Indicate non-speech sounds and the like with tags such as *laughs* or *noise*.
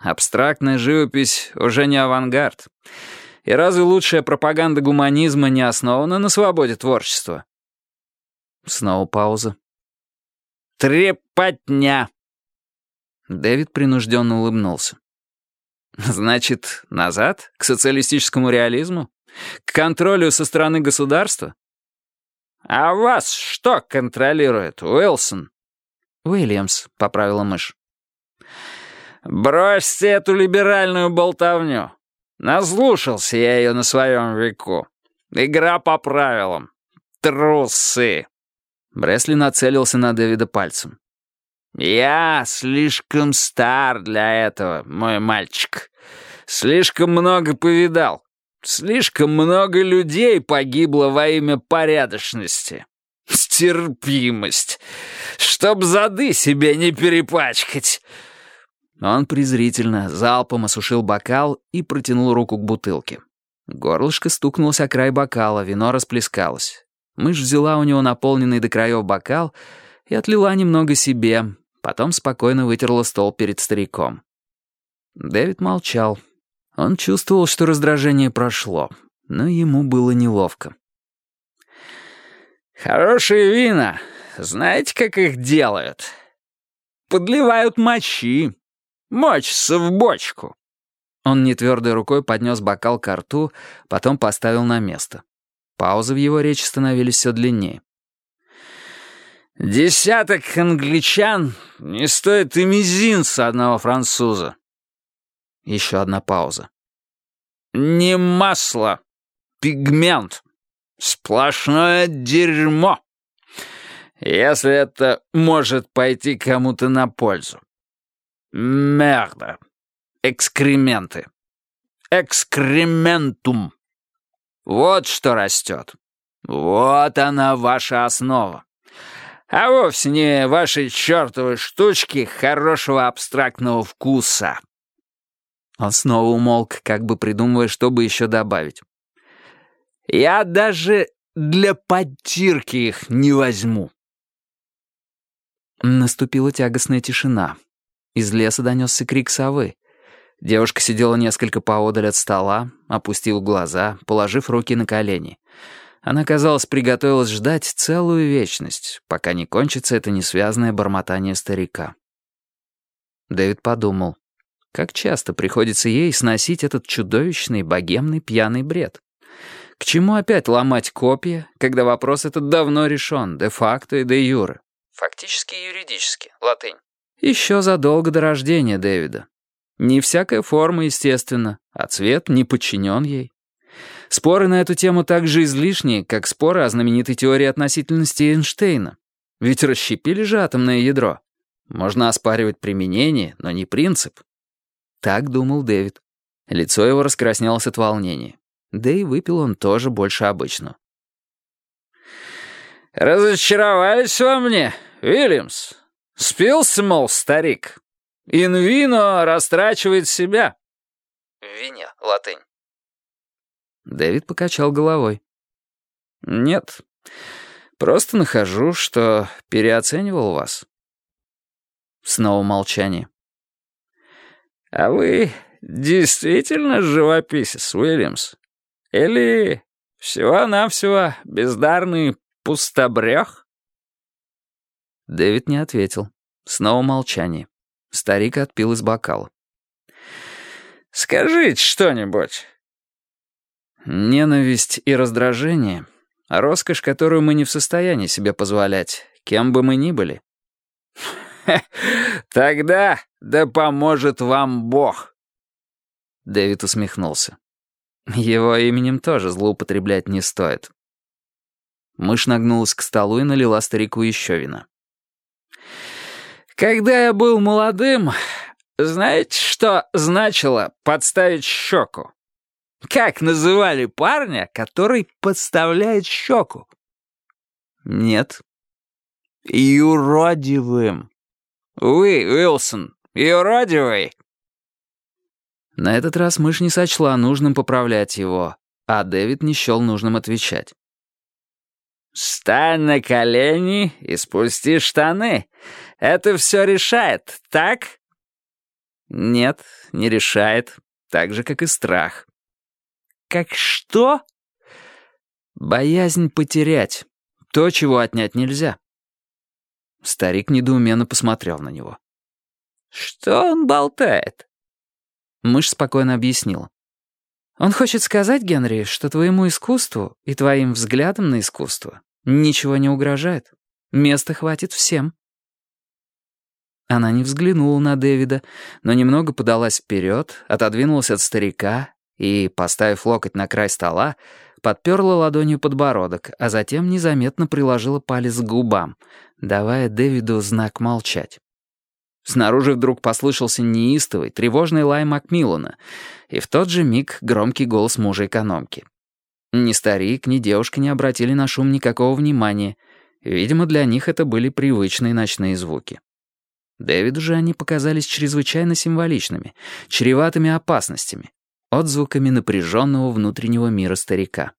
Абстрактная живопись уже не авангард. И разве лучшая пропаганда гуманизма не основана на свободе творчества? Снова пауза. «Трепотня!» Дэвид принужденно улыбнулся. «Значит, назад? К социалистическому реализму? К контролю со стороны государства?» «А вас что контролирует, Уилсон?» «Уильямс», — поправила мышь. «Бросьте эту либеральную болтовню. Наслушался я ее на своем веку. Игра по правилам. Трусы!» Бресли нацелился на Дэвида пальцем. «Я слишком стар для этого, мой мальчик. Слишком много повидал. Слишком много людей погибло во имя порядочности. Стерпимость. Чтоб зады себе не перепачкать». Он презрительно, залпом осушил бокал и протянул руку к бутылке. Горлышко стукнулось о край бокала, вино расплескалось. Мышь взяла у него наполненный до краев бокал и отлила немного себе, потом спокойно вытерла стол перед стариком. Дэвид молчал. Он чувствовал, что раздражение прошло, но ему было неловко. «Хорошие вина. Знаете, как их делают? Подливают мочи. Мочится в бочку». Он нетвердой рукой поднес бокал к рту, потом поставил на место. Паузы в его речи становились все длиннее. «Десяток англичан не стоит и мизинца одного француза». Еще одна пауза. «Не масло, пигмент, сплошное дерьмо, если это может пойти кому-то на пользу. Мерда, экскременты, экскрементум». Вот что растет. Вот она ваша основа. А вовсе не ваши чертовы штучки хорошего абстрактного вкуса. Он снова умолк, как бы придумывая, что бы еще добавить. Я даже для подтирки их не возьму. Наступила тягостная тишина. Из леса донесся крик совы. Девушка сидела несколько поодаль от стола, опустив глаза, положив руки на колени. Она, казалось, приготовилась ждать целую вечность, пока не кончится это несвязное бормотание старика. Дэвид подумал, как часто приходится ей сносить этот чудовищный богемный пьяный бред. К чему опять ломать копья, когда вопрос этот давно решен, де-факто и де-юре? Фактически и юридически, латынь. Еще задолго до рождения Дэвида. Не всякая форма, естественно, а цвет не подчинен ей. Споры на эту тему так же излишни, как споры о знаменитой теории относительности Эйнштейна. Ведь расщепили же атомное ядро. Можно оспаривать применение, но не принцип. Так думал Дэвид. Лицо его раскраснелось от волнения. Да и выпил он тоже больше обычного. «Разочаровались во мне, Уильямс? Спился, мол, старик?» Инвино растрачивает себя. Вине, латынь. Дэвид покачал головой. Нет, просто нахожу, что переоценивал вас. Снова молчание. А вы действительно живописец, Уильямс? Или всего-навсего бездарный пустобрех? Дэвид не ответил. Снова молчание. Старик отпил из бокала. «Скажите что-нибудь». «Ненависть и раздражение — роскошь, которую мы не в состоянии себе позволять, кем бы мы ни были». *laughs* «Тогда да поможет вам Бог». Дэвид усмехнулся. Его именем тоже злоупотреблять не стоит. Мышь нагнулась к столу и налила старику еще вина. Когда я был молодым, знаете, что значило подставить щеку? Как называли парня, который подставляет щеку? Нет. Юродивым. Вы, Уилсон, юродивый. На этот раз мышь не сочла нужным поправлять его, а Дэвид не счел нужным отвечать. «Встань на колени и спусти штаны. Это все решает, так?» Нет, не решает, так же, как и страх. Как что? Боязнь потерять. То, чего отнять нельзя. Старик недоуменно посмотрел на него. «Что он болтает?» Мышь спокойно объяснила. «Он хочет сказать, Генри, что твоему искусству и твоим взглядам на искусство ничего не угрожает. Места хватит всем». Она не взглянула на Дэвида, но немного подалась вперед, отодвинулась от старика и, поставив локоть на край стола, подперла ладонью подбородок, а затем незаметно приложила палец к губам, давая Дэвиду знак молчать. Снаружи вдруг послышался неистовый, тревожный лай Макмиллана, и в тот же миг громкий голос мужа-экономки. Ни старик, ни девушка не обратили на шум никакого внимания. Видимо, для них это были привычные ночные звуки. Дэвиду же они показались чрезвычайно символичными, чреватыми опасностями, отзвуками напряженного внутреннего мира старика.